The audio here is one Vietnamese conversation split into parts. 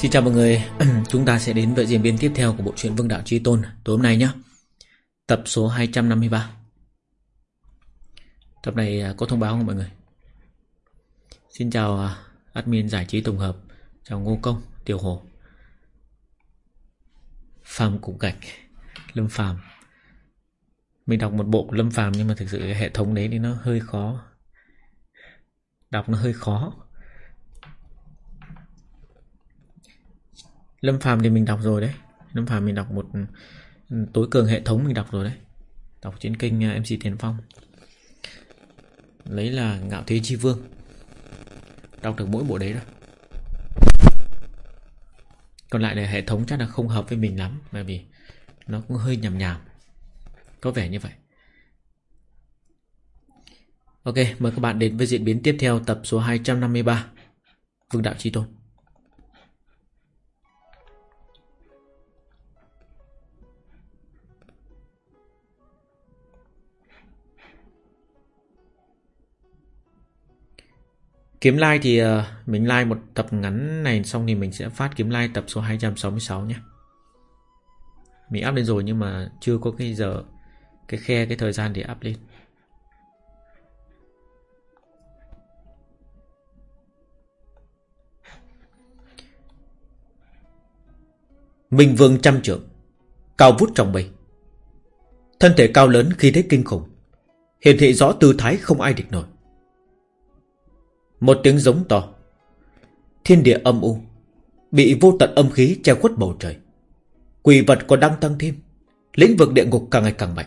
Xin chào mọi người, chúng ta sẽ đến với diễn biến tiếp theo của bộ truyện Vương Đạo Chí Tôn tối hôm nay nhé. Tập số 253. Tập này à, có thông báo không mọi người? Xin chào à, admin giải trí tổng hợp, chào Ngô Công, Tiểu Hồ. Phàm Cục Gạch, Lâm Phàm. Mình đọc một bộ của Lâm Phàm nhưng mà thực sự cái hệ thống đấy thì nó hơi khó. Đọc nó hơi khó. Lâm Phàm thì mình đọc rồi đấy. Lâm Phàm mình đọc một ừ, tối cường hệ thống mình đọc rồi đấy. Đọc trên kênh ờ, MC Tiền Phong. Lấy là Ngạo Thế Chi Vương. Đọc được mỗi bộ đấy rồi, Còn lại là hệ thống chắc là không hợp với mình lắm Bởi vì nó cũng hơi nhầm nhàm. Có vẻ như vậy. Ok, mời các bạn đến với diễn biến tiếp theo tập số 253 Vương Đạo Chi Tôn. Kiếm like thì ờ, mình like một tập ngắn này xong thì mình sẽ phát kiếm like tập số 266 nhé. Mình up lên rồi nhưng mà chưa có cái giờ, cái khe, cái thời gian để up lên. Minh Vương trăm trượng Cao vút trong mây. Thân thể cao lớn khi thế kinh khủng, Hiển thị rõ tư thái không ai địch nổi một tiếng giống to. Thiên địa âm u, Bị vô tận âm khí che khuất bầu trời. Quỷ vật còn đang tăng thêm, Lĩnh vực địa ngục càng ngày càng mạnh.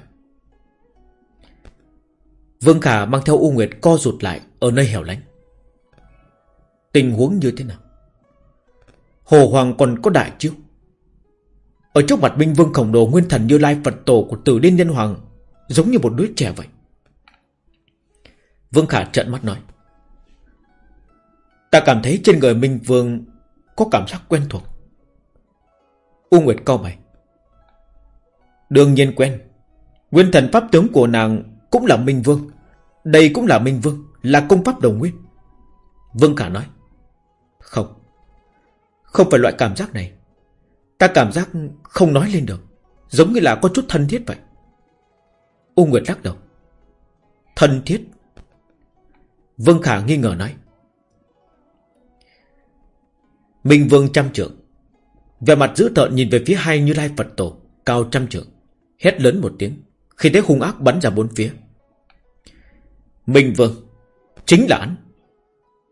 Vương Khả mang theo U Nguyệt co rụt lại Ở nơi hẻo lánh. Tình huống như thế nào? Hồ Hoàng còn có đại chiêu. Ở trước mặt Minh Vương khổng đồ Nguyên thần như lai Phật tổ của tử Liên Nhân Hoàng, Giống như một đứa trẻ vậy. Vương Khả trợn mắt nói. Ta cảm thấy trên người Minh Vương Có cảm giác quen thuộc. U Nguyệt câu mày. Đương nhiên quen. Nguyên thần pháp tướng của nàng Cũng là Minh Vương. Đây cũng là Minh Vương, Là công pháp đồng nguyên. Vương Khả nói. Không. Không phải loại cảm giác này. Ta cảm giác không nói lên được. Giống như là có chút thân thiết vậy. U Nguyệt lắc đầu. Thân thiết. Vương Khả nghi ngờ nói. Minh Vương trăm trưởng Về mặt dữ tợn nhìn về phía hai Như Lai Phật Tổ Cao trăm trưởng Hét lớn một tiếng Khi thấy hung ác bắn ra bốn phía. Minh Vương Chính là hắn.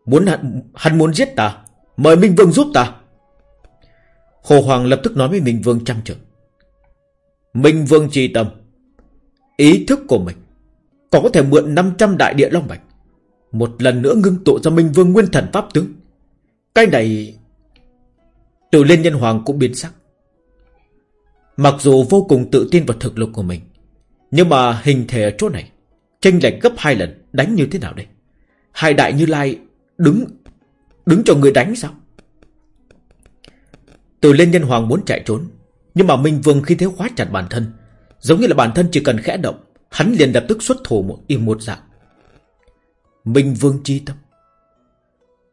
Muốn hắn, hắn muốn giết ta Mời Minh Vương giúp ta. Hồ Hoàng lập tức nói với Minh Vương trăm trưởng Minh Vương trì tâm. Ý thức của mình Còn có thể mượn 500 đại địa long bạch Một lần nữa ngưng tụ ra Minh Vương nguyên thần pháp tướng. Cái này Tự Liên Nhân Hoàng cũng biến sắc. Mặc dù vô cùng tự tin vào thực lực của mình, nhưng mà hình thể ở chỗ này, tranh lệch gấp hai lần, đánh như thế nào đây? Hai đại như lai đứng, đứng cho người đánh sao? Từ Liên Nhân Hoàng muốn chạy trốn, nhưng mà Minh Vương khi thế khóa chặt bản thân, giống như là bản thân chỉ cần khẽ động, hắn liền lập tức xuất thủ một im một dạng. Minh Vương chi tâm.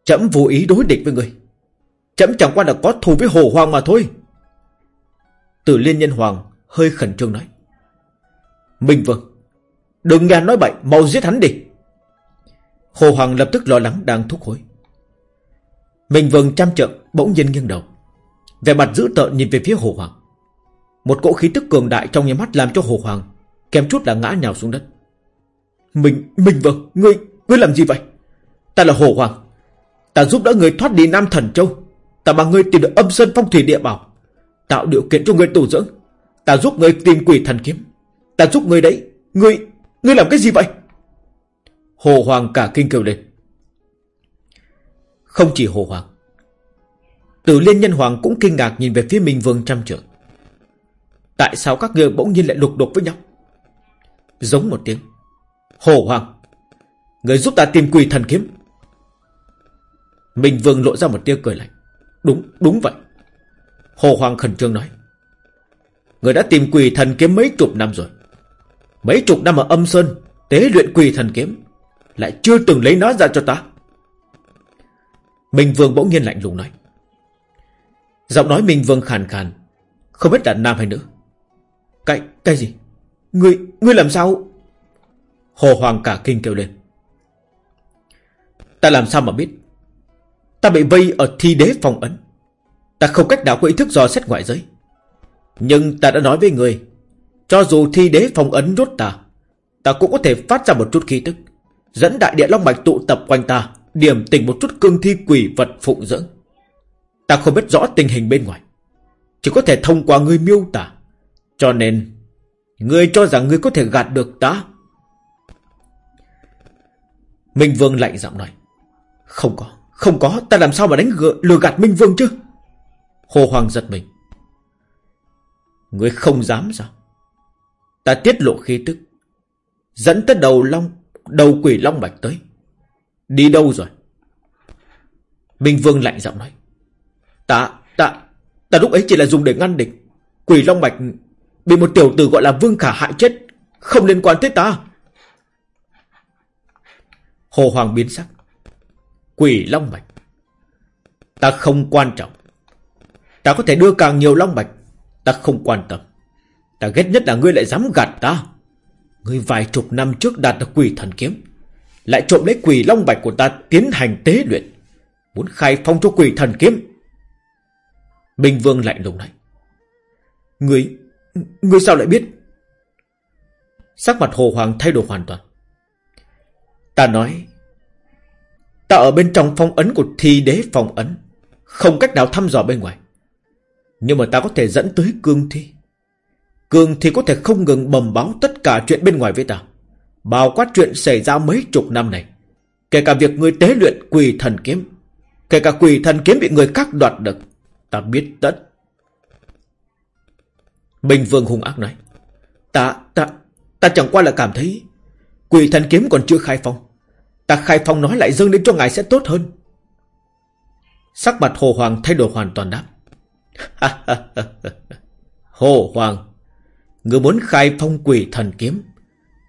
Chấm vô ý đối địch với người. Chấm chẳng qua là có thù với hồ hoàng mà thôi. Tử liên nhân hoàng Hơi khẩn trương nói. Minh Vương Đừng nghe nói bậy mau giết hắn đi. Hồ Hoàng lập tức lo lắng đang thúc hối. Minh Vương chăm trợn Bỗng nhiên nghiêng đầu. Về mặt dữ tợn nhìn về phía Hồ Hoàng. Một cỗ khí tức cường đại trong nhà mắt làm cho Hồ Hoàng Kèm chút là ngã nhào xuống đất. Minh, Minh Vương Ngươi, ngươi làm gì vậy? Ta là Hồ Hoàng. Ta giúp đỡ người thoát đi Nam Thần Châu. Ta bằng ngươi tìm được âm sơn phong thủy địa bảo Tạo điều kiện cho ngươi tu dưỡng. Ta giúp ngươi tìm quỷ thần kiếm. Ta giúp ngươi đấy. Ngươi, ngươi làm cái gì vậy? Hồ Hoàng cả kinh kêu lên. Không chỉ Hồ Hoàng Tử Liên Nhân Hoàng cũng kinh ngạc nhìn về phía Minh Vương trăm trưởng. Tại sao các ngươi bỗng nhiên lại lục đục với nhau? Giống một tiếng. Hồ Hoàng Người giúp ta tìm quỷ thần kiếm. Minh Vương lộ ra một tia cười lạnh. Đúng, đúng vậy. Hồ Hoàng khẩn trương nói. Người đã tìm quỷ thần kiếm mấy chục năm rồi. Mấy chục năm ở âm sơn, tế luyện quỷ thần kiếm. Lại chưa từng lấy nó ra cho ta. Minh Vương bỗng nhiên lạnh lùng nói. Giọng nói Minh Vương khàn khàn Không biết là nam hay nữ Cái, cái gì Ngươi, ngươi làm sao Hồ Hoàng cả kinh kêu lên Ta làm sao mà biết Ta bị vây ở thi đế phòng ấn. Ta không cách nào có ý thức dò xét ngoại giới. Nhưng ta đã nói với người, Cho dù thi đế phòng ấn rốt ta Ta cũng có thể phát ra một chút khí tức, Dẫn đại địa long mạch tụ tập quanh ta, Điểm tình một chút cương thi quỷ vật phụng dưỡng. Ta không biết rõ tình hình bên ngoài, Chỉ có thể thông qua người miêu tả. Cho nên Ngươi cho rằng ngươi có thể gạt được ta. Minh Vương lạnh giọng nói, Không có. Không có Ta làm sao mà đánh gỡ, lừa gạt Minh Vương chứ? Hồ Hoàng giật mình. Ngươi không dám sao? Ta tiết lộ khí tức Dẫn tới đầu long Đầu quỷ long bạch tới. Đi đâu rồi? Minh Vương lạnh giọng nói. Ta, ta, ta lúc ấy chỉ là dùng để ngăn địch. Quỷ long bạch Bị một tiểu tử gọi là Vương Khả hại chết Không liên quan tới ta. Hồ Hoàng biến sắc. Quỷ long bạch. Ta không quan trọng. Ta có thể đưa càng nhiều long bạch. Ta không quan tâm. Ta ghét nhất là ngươi lại dám gạt ta. Ngươi vài chục năm trước đạt được quỷ thần kiếm, Lại trộm lấy quỷ long bạch của ta Tiến hành tế luyện, Muốn khai phong cho quỷ thần kiếm. Bình Vương lạnh lùng nói. Ngươi Ngươi sao lại biết? Sắc mặt Hồ Hoàng thay đổi hoàn toàn. Ta nói Ta ở bên trong phong ấn của thi đế phong ấn. Không cách nào thăm dò bên ngoài. Nhưng mà ta có thể dẫn tới cương thi. Cương thi có thể không ngừng bầm báo tất cả chuyện bên ngoài với ta. Bao quát chuyện xảy ra mấy chục năm này. Kể cả việc người tế luyện quỳ thần kiếm. Kể cả quỳ thần kiếm bị người khác đoạt được. Ta biết tất. Bình Vương hung ác nói. Ta, ta, ta chẳng qua là cảm thấy quỳ thần kiếm còn chưa khai phong. Ta khai phong nói lại dâng đến cho ngài sẽ tốt hơn. Sắc mặt Hồ Hoàng thay đổi hoàn toàn đáp. Hồ Hoàng Người muốn khai phong quỷ thần kiếm.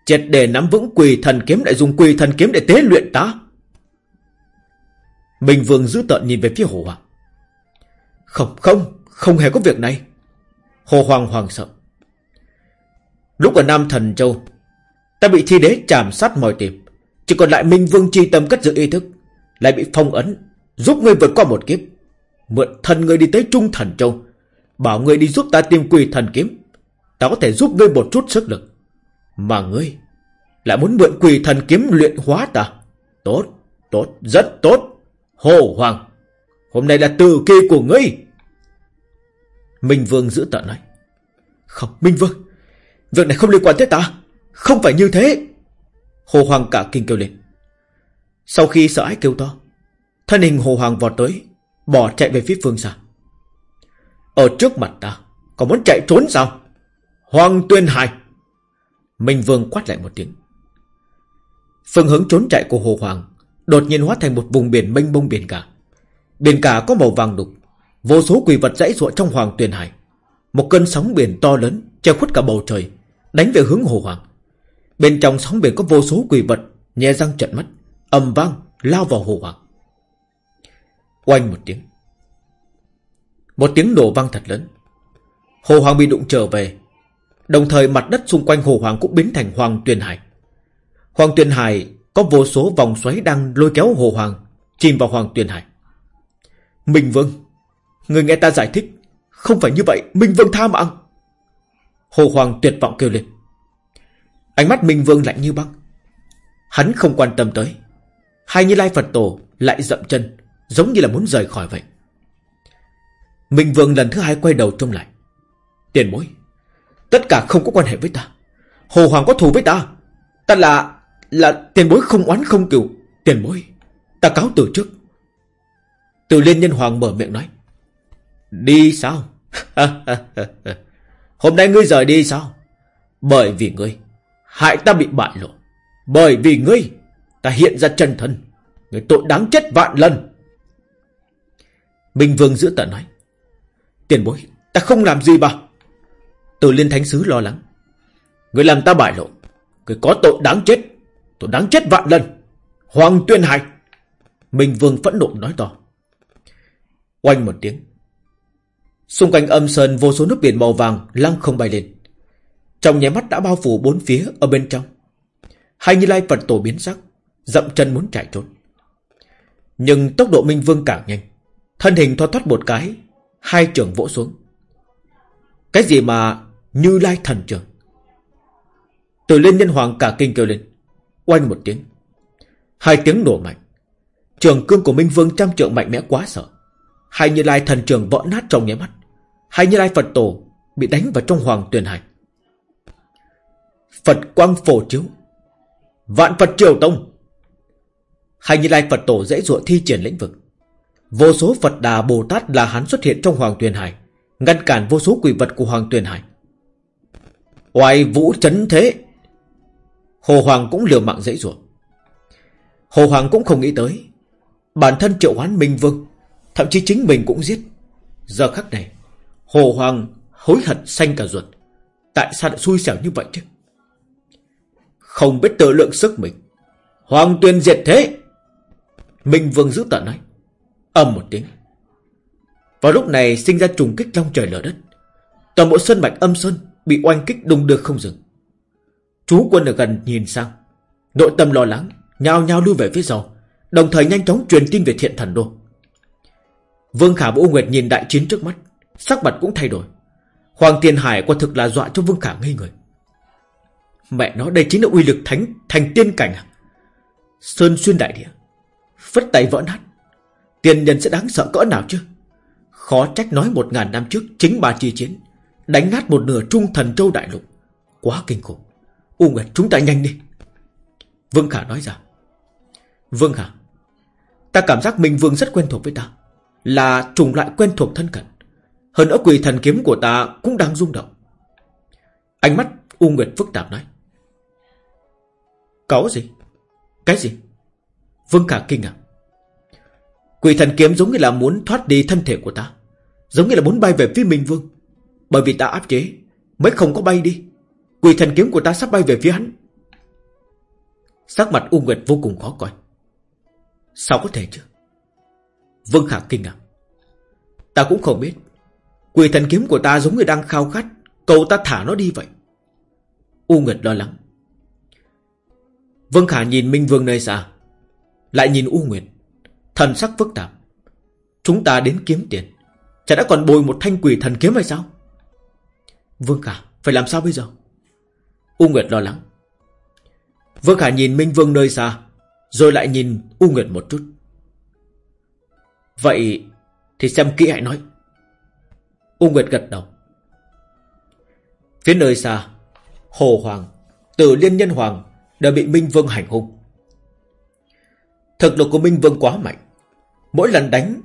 Triệt để nắm vững quỷ thần kiếm Lại dùng quỷ thần kiếm để tế luyện ta. Bình Vương giữ tợn nhìn về phía Hồ Hoàng. Không không Không hề có việc này. Hồ Hoàng hoàng sợ. Lúc ở Nam Thần Châu, Ta bị thi đế chạm sát mọi tìm. Chỉ còn lại Minh Vương chi tâm cất giữ ý thức Lại bị phong ấn Giúp ngươi vượt qua một kiếp. Mượn thần ngươi đi tới Trung Thần Châu Bảo ngươi đi giúp ta tìm quỷ thần kiếm. Ta có thể giúp ngươi một chút sức lực. Mà ngươi Lại muốn mượn quỷ thần kiếm luyện hóa ta. Tốt, tốt, rất tốt. Hồ Hoàng Hôm nay là từ kỳ của ngươi. Minh Vương giữ tận nói. Không, Minh Vương Việc này không liên quan tới ta. Không phải như thế. Hồ Hoàng cả kinh kêu lên. Sau khi sợ ái kêu to, Thân hình Hồ Hoàng vọt tới, Bỏ chạy về phía phương xa. Ở trước mặt ta Còn muốn chạy trốn sao? Hoàng tuyên hài Minh Vương quát lại một tiếng. Phương hướng trốn chạy của Hồ Hoàng Đột nhiên hóa thành một vùng biển mênh mông biển cả. Biển cả có màu vàng đục, Vô số quỷ vật dãy ruộng trong Hoàng Tuyền Hải Một cơn sóng biển to lớn Che khuất cả bầu trời, Đánh về hướng Hồ Hoàng Bên trong sóng biển có vô số quỷ vật, Nhẹ răng trận mắt, ầm vang, lao vào Hồ Hoàng Oanh một tiếng. Một tiếng nổ vang thật lớn. Hồ Hoàng bị đụng trở về. Đồng thời mặt đất xung quanh Hồ Hoàng cũng biến thành Hoàng Tuyền Hải. Hoàng Tuyền Hải có vô số vòng xoáy đang lôi kéo Hồ Hoàng Chìm vào Hoàng Tuyền Hải. Minh Vương, Người nghe ta giải thích, Không phải như vậy, Minh Vương tha mạng. Hồ Hoàng tuyệt vọng kêu lên. Ánh mắt Minh Vương lạnh như băng. Hắn không quan tâm tới. Hai như lai Phật tổ lại dậm chân, Giống như là muốn rời khỏi vậy. Minh Vương lần thứ hai quay đầu trông lại. Tiền bối, Tất cả không có quan hệ với ta. Hồ Hoàng có thù với ta. Ta là Là tiền bối không oán không cừu. Tiền bối, Ta cáo từ trước. Từ liên nhân hoàng mở miệng nói. Đi sao? Hôm nay ngươi rời đi sao? Bởi vì ngươi Hại ta bị bại lộ. Bởi vì ngươi, Ta hiện ra chân thân. Người tội đáng chết vạn lần. Minh Vương giữ tận nói. Tiền bối, Ta không làm gì bà. Từ liên thánh sứ lo lắng. Người làm ta bại lộ. Người có tội đáng chết. Tội đáng chết vạn lần. Hoàng tuyên hại. Minh Vương phẫn nộ nói to. Oanh một tiếng. Xung quanh âm sơn vô số nước biển màu vàng lăng không bay lên. Trong nháy mắt đã bao phủ bốn phía ở bên trong. Hai Như Lai Phật tổ biến sắc, dậm chân muốn chạy trốn. Nhưng tốc độ Minh Vương càng nhanh, thân hình thoát thoát một cái, hai trường vỗ xuống. Cái gì mà Như Lai thần trường? Từ lên nhân hoàng cả kinh kêu lên, oanh một tiếng. Hai tiếng nổ mạnh. Trường cương của Minh Vương trăm trượng mạnh mẽ quá sợ. Hai Như Lai thần trường vỡ nát trong nháy mắt. Hai Như Lai Phật tổ bị đánh vào trong hoàng tuyền hải. Phật quang phổ chiếu. Vạn Phật triều tông. Hay Như Lai Phật tổ dễ dụa thi triển lĩnh vực. Vô số Phật Đà Bồ Tát là hắn xuất hiện trong Hoàng Tuyền Hải, ngăn cản vô số quỷ vật của Hoàng Tuyền Hải. Oai vũ chấn thế. Hồ Hoàng cũng liều mạng dễ dụa. Hồ Hoàng cũng không nghĩ tới, bản thân triệu hoán Minh Vương, thậm chí chính mình cũng giết. Giờ khắc này, Hồ Hoàng hối hận xanh cả ruột. Tại sao lại xui xẻo như vậy chứ? Không biết tự lượng sức mình. Hoàng tuyên diệt thế. Minh Vương giữ tận nói. Âm một tiếng. Vào lúc này sinh ra trùng kích trong trời lở đất. Toàn bộ sơn mạch âm sơn bị oanh kích đung đưa không dừng. Chú quân ở gần nhìn sang. Nội tâm lo lắng, nhao nhao lui về phía sau. Đồng thời nhanh chóng truyền tin về thiện thần đô. Vương Khả và U Nguyệt nhìn đại chiến trước mắt. Sắc mặt cũng thay đổi. Hoàng Tiền Hải quả thực là dọa cho Vương Khả ngây người. Mẹ nó, đây chính là uy lực thánh, thành tiên cảnh à? Sơn xuyên đại địa. Phất tay vỡ nát. Tiền nhân sẽ đáng sợ cỡ nào chứ? Khó trách nói một ngàn năm trước, chính bà chi chiến. Đánh nát một nửa trung thần châu đại lục. Quá kinh khủng. U Nguyệt, chúng ta nhanh đi. Vương Khả nói ra. Vương Khả. Ta cảm giác Minh Vương rất quen thuộc với ta. Là trùng lại quen thuộc thân cận. Hơn nữa quỷ thần kiếm của ta cũng đang rung động. Ánh mắt U Nguyệt phức tạp nói. Có gì? Cái gì? Vương Khả kinh ngạc. Quỷ thần kiếm giống như là muốn thoát đi thân thể của ta. Giống như là muốn bay về phía Minh Vương. Bởi vì ta áp chế, mới không có bay đi. Quỷ thần kiếm của ta sắp bay về phía hắn. Sắc mặt U Nguyệt vô cùng khó coi. Sao có thể chứ? Vương Khả kinh ngạc. Ta cũng không biết. Quỷ thần kiếm của ta giống như đang khao khát, cầu ta thả nó đi vậy. U Nguyệt lo lắng. Vương Khả nhìn Minh Vương nơi xa. Lại nhìn U Nguyệt. Thần sắc phức tạp. Chúng ta đến kiếm tiền. Chả đã còn bồi một thanh quỷ thần kiếm hay sao? Vương Khả, phải làm sao bây giờ? U Nguyệt lo lắng. Vương Khả nhìn Minh Vương nơi xa. Rồi lại nhìn U Nguyệt một chút. Vậy thì xem kỹ hãy nói. U Nguyệt gật đầu. Phía nơi xa, Hồ Hoàng, Tử Liên Nhân Hoàng đều bị Minh Vương hành hung. Thực lực của Minh Vương quá mạnh. Mỗi lần đánh,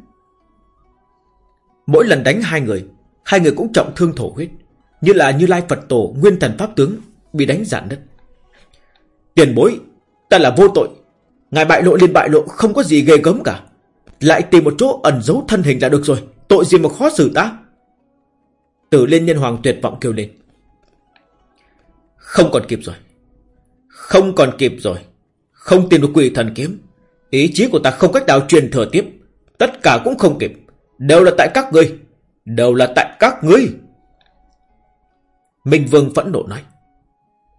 Mỗi lần đánh hai người Hai người cũng trọng thương thổ huyết, Như là Như Lai Phật Tổ, Nguyên Thần Pháp Tướng, Bị đánh dạn đất Tiền bối, Ta là vô tội. Ngài bại lộ liên bại lộ, không có gì ghê gớm cả. Lại tìm một chỗ ẩn giấu thân hình là được rồi. Tội gì mà khó xử ta? Tử Liên Nhân Hoàng tuyệt vọng kêu lên. Không còn kịp rồi. Không còn kịp rồi. Không tìm được quỷ thần kiếm. Ý chí của ta không cách nào truyền thừa tiếp. Tất cả cũng không kịp. Đều là tại các ngươi. Đều là tại các ngươi. Minh Vương phẫn nộ nói.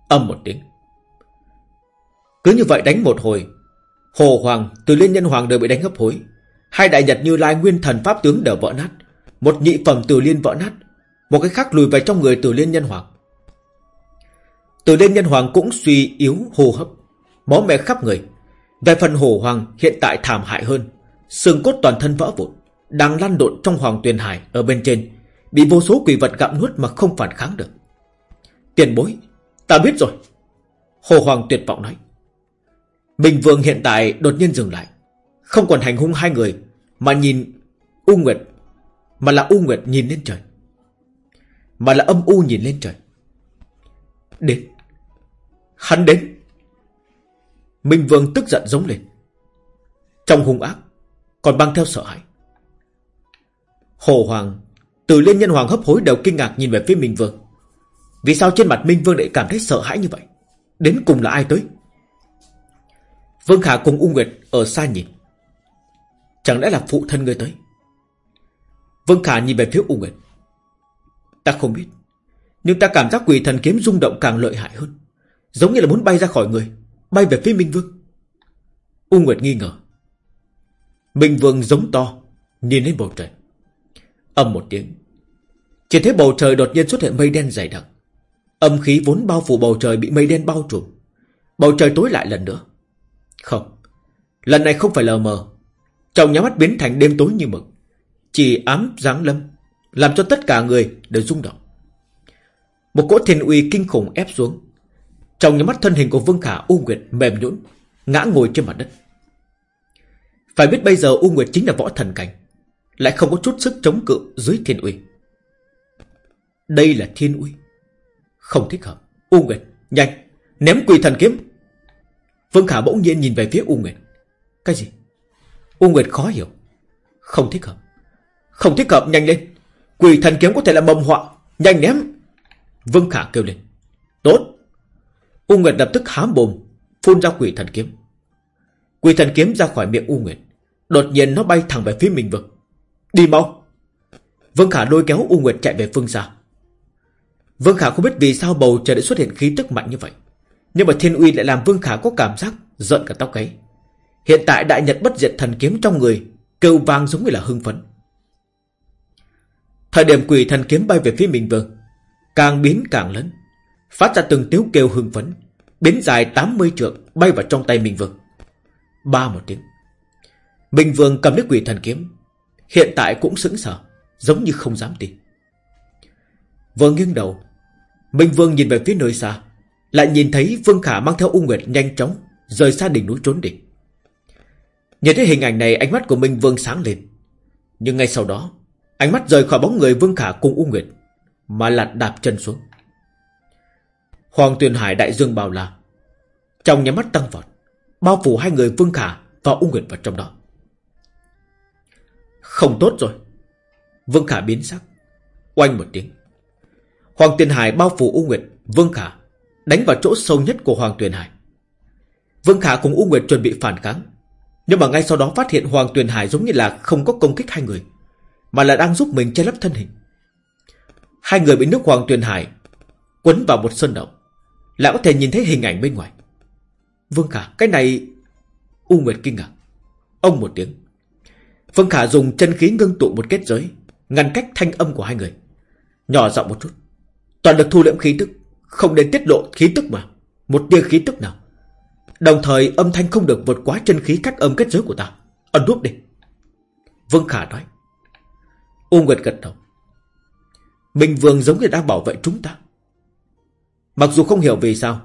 Âm một tiếng. Cứ như vậy đánh một hồi. Hồ Hoàng, từ Liên Nhân Hoàng đều bị đánh hấp hối. Hai đại nhật như Lai Nguyên Thần Pháp Tướng đều vỡ nát. Một nhị phẩm từ Liên vỡ nát. Một cái khác lùi về trong người từ Liên Nhân Hoàng. Từ Liên Nhân Hoàng cũng suy yếu hô hấp, Máu mẹ khắp người. Về phần Hồ Hoàng hiện tại thảm hại hơn, Xương cốt toàn thân vỡ vụn, Đang lăn lộn trong Hoàng Tuyền Hải Ở bên trên, Bị vô số quỷ vật gặm nuốt mà không phản kháng được. Tiền bối, Ta biết rồi. Hồ Hoàng tuyệt vọng nói. Bình Vương hiện tại đột nhiên dừng lại, Không còn hành hung hai người, Mà nhìn U Nguyệt, Mà là U Nguyệt nhìn lên trời, Mà là âm U nhìn lên trời. Đến. Hắn đến. Minh Vương tức giận giống lên. Trong hung ác, Còn băng theo sợ hãi. Hồ Hoàng, Từ Liên Nhân Hoàng hấp hối đều kinh ngạc nhìn về phía Minh Vương. Vì sao trên mặt Minh Vương lại cảm thấy sợ hãi như vậy? Đến cùng là ai tới? Vương Khả cùng U Nguyệt ở xa nhìn. Chẳng lẽ là phụ thân người tới? Vương Khả nhìn về phía U Nguyệt. Ta không biết, Nhưng ta cảm giác quỷ thần kiếm rung động càng lợi hại hơn. Giống như là muốn bay ra khỏi người. Bay về phía Minh Vương. U Nguyệt nghi ngờ. Minh Vương giống to, Nhìn lên bầu trời. Âm một tiếng. Chỉ thấy bầu trời đột nhiên xuất hiện mây đen dày đặc. Âm khí vốn bao phủ bầu trời bị mây đen bao trùm. Bầu trời tối lại lần nữa. Không. Lần này không phải lờ mờ. Trong nhà mắt biến thành đêm tối như mực. Chỉ ám giáng lâm, Làm cho tất cả người đều rung động. Một cỗ thiên uy kinh khủng ép xuống. Trong những mắt thân hình của Vương Khả, U Nguyệt mềm nhũn, Ngã ngồi trên mặt đất. Phải biết bây giờ U Nguyệt chính là võ thần cảnh, Lại không có chút sức chống cự dưới thiên uy. Đây là thiên uy. Không thích hợp. U Nguyệt, nhanh, Ném quỳ thần kiếm. Vương Khả bỗng nhiên nhìn về phía U Nguyệt. Cái gì? U Nguyệt khó hiểu. Không thích hợp. Không thích hợp, nhanh lên. Quỳ thần kiếm có thể là mầm họa. Nhanh ném. Vương Khả kêu lên. Tốt. U Nguyệt lập tức hám bồm, Phun ra quỷ thần kiếm. Quỷ thần kiếm ra khỏi miệng U Nguyệt, Đột nhiên nó bay thẳng về phía mình vực. Đi mau! Vương Khả lôi kéo U Nguyệt chạy về phương xa. Vương Khả không biết vì sao bầu trời đã xuất hiện khí tức mạnh như vậy, Nhưng mà thiên uy lại làm Vương Khả có cảm giác giận cả tóc gáy. Hiện tại đại nhật bất diệt thần kiếm trong người, Kêu vang giống như là hưng phấn. Thời điểm quỷ thần kiếm bay về phía mình vương Càng biến càng lớn. Phát ra từng tiếng kêu hưng phấn. Biến dài 80 trượng Bay vào trong tay Minh Vương. Ba một tiếng. Minh Vương cầm lấy quỷ thần kiếm. Hiện tại cũng sững sờ, Giống như không dám tin. Vừa nghiêng đầu, Minh Vương nhìn về phía nơi xa, Lại nhìn thấy Vương Khả mang theo U Nguyệt nhanh chóng Rời xa đỉnh núi trốn đỉnh Nhìn thấy hình ảnh này, ánh mắt của Minh Vương sáng lên. Nhưng ngay sau đó, Ánh mắt rời khỏi bóng người Vương Khả cùng U Nguyệt, Mà lạt đạp chân xuống. Hoàng Tuyền Hải đại dương bao la. Trong nhà mắt tăng vọt, Bao phủ hai người Vương Khả và U Nguyệt vào trong đó. Không tốt rồi. Vương Khả biến sắc. Oanh một tiếng. Hoàng Tuyền Hải bao phủ U Nguyệt, Vương Khả Đánh vào chỗ sâu nhất của Hoàng Tuyền Hải. Vương Khả cùng U Nguyệt chuẩn bị phản kháng. Nhưng mà ngay sau đó phát hiện Hoàng Tuyền Hải giống như là không có công kích hai người, Mà là đang giúp mình che lấp thân hình. Hai người bị nước Hoàng Tuyền Hải Quấn vào một sơn động lại có thể nhìn thấy hình ảnh bên ngoài. Vương Khả, cái này, U Nguyệt kinh ngạc. Ông một tiếng. Vương Khả dùng chân khí ngưng tụ một kết giới, Ngăn cách thanh âm của hai người. Nhỏ giọng một chút. Toàn được thu liễm khí tức, Không nên tiết lộ khí tức mà, Một tia khí tức nào. Đồng thời, âm thanh không được vượt quá chân khí cách âm kết giới của ta. Ẩn núp đi. Vương Khả nói. U Nguyệt gật đầu. Minh Vương giống như đang bảo vệ chúng ta. Mặc dù không hiểu vì sao,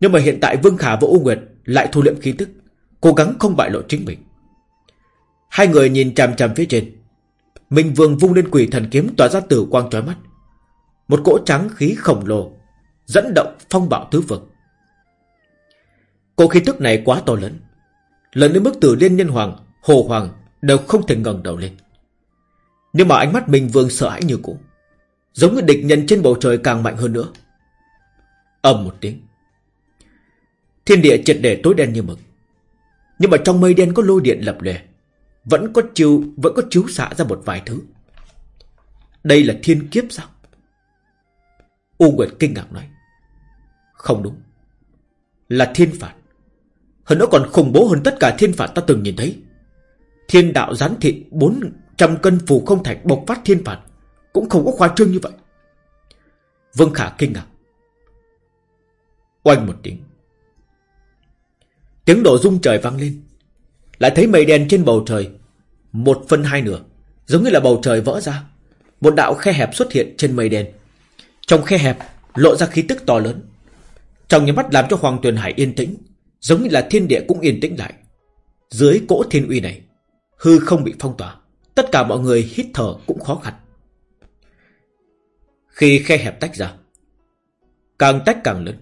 Nhưng mà hiện tại Vương Khả và U Nguyệt Lại thu liệm khí tức, Cố gắng không bại lộ chính mình. Hai người nhìn chằm chằm phía trên. Minh Vương vung lên quỷ thần kiếm tỏa ra tử quang trói mắt. Một cỗ trắng khí khổng lồ Dẫn động phong bạo tứ vực Cỗ khí tức này quá to lớn Lần đến mức từ Liên Nhân Hoàng, Hồ Hoàng đều không thể ngẩng đầu lên. Nhưng mà ánh mắt Minh Vương sợ hãi như cũ, Giống như địch nhân trên bầu trời càng mạnh hơn nữa ầm một tiếng. Thiên địa triệt để tối đen như mực. Nhưng mà trong mây đen có lôi điện lập lè. Vẫn có chiếu vẫn có chiếu xạ ra một vài thứ. Đây là thiên kiếp sao? U Nguyệt kinh ngạc nói. Không đúng. Là thiên phạt. Hơn nữa còn khủng bố hơn tất cả thiên phạt ta từng nhìn thấy. Thiên đạo gián thị 400 cân phù không thạch bộc phát thiên phạt. Cũng không có khoa trương như vậy. Vương Khả kinh ngạc. Oanh một tiếng. Tiếng đổ rung trời vang lên. Lại thấy mây đen trên bầu trời. Một phân hai nửa. Giống như là bầu trời vỡ ra. Một đạo khe hẹp xuất hiện trên mây đen. Trong khe hẹp lộ ra khí tức to lớn. Trong những mắt làm cho Hoàng Tuyền Hải yên tĩnh. Giống như là thiên địa cũng yên tĩnh lại. Dưới cỗ thiên uy này. Hư không bị phong tỏa. Tất cả mọi người hít thở cũng khó khăn. Khi khe hẹp tách ra. Càng tách càng lớn.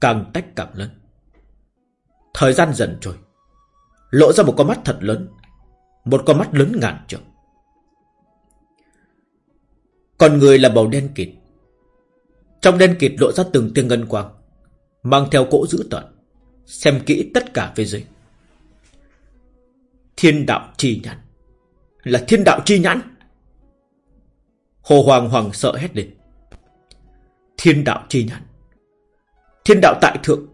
Càng tách càng lớn Thời gian dần trôi, Lộ ra một con mắt thật lớn, Một con mắt lớn ngàn trượng. Còn người là màu đen kịt. Trong đen kịt lộ ra từng tia ngân quang, Mang theo cỗ dữ tợn, Xem kỹ tất cả phía dưới. Thiên đạo chi nhãn. Là thiên đạo chi nhãn. Hồ Hoàng Hoàng sợ hét lên. Thiên đạo chi nhãn. Thiên đạo tại thượng.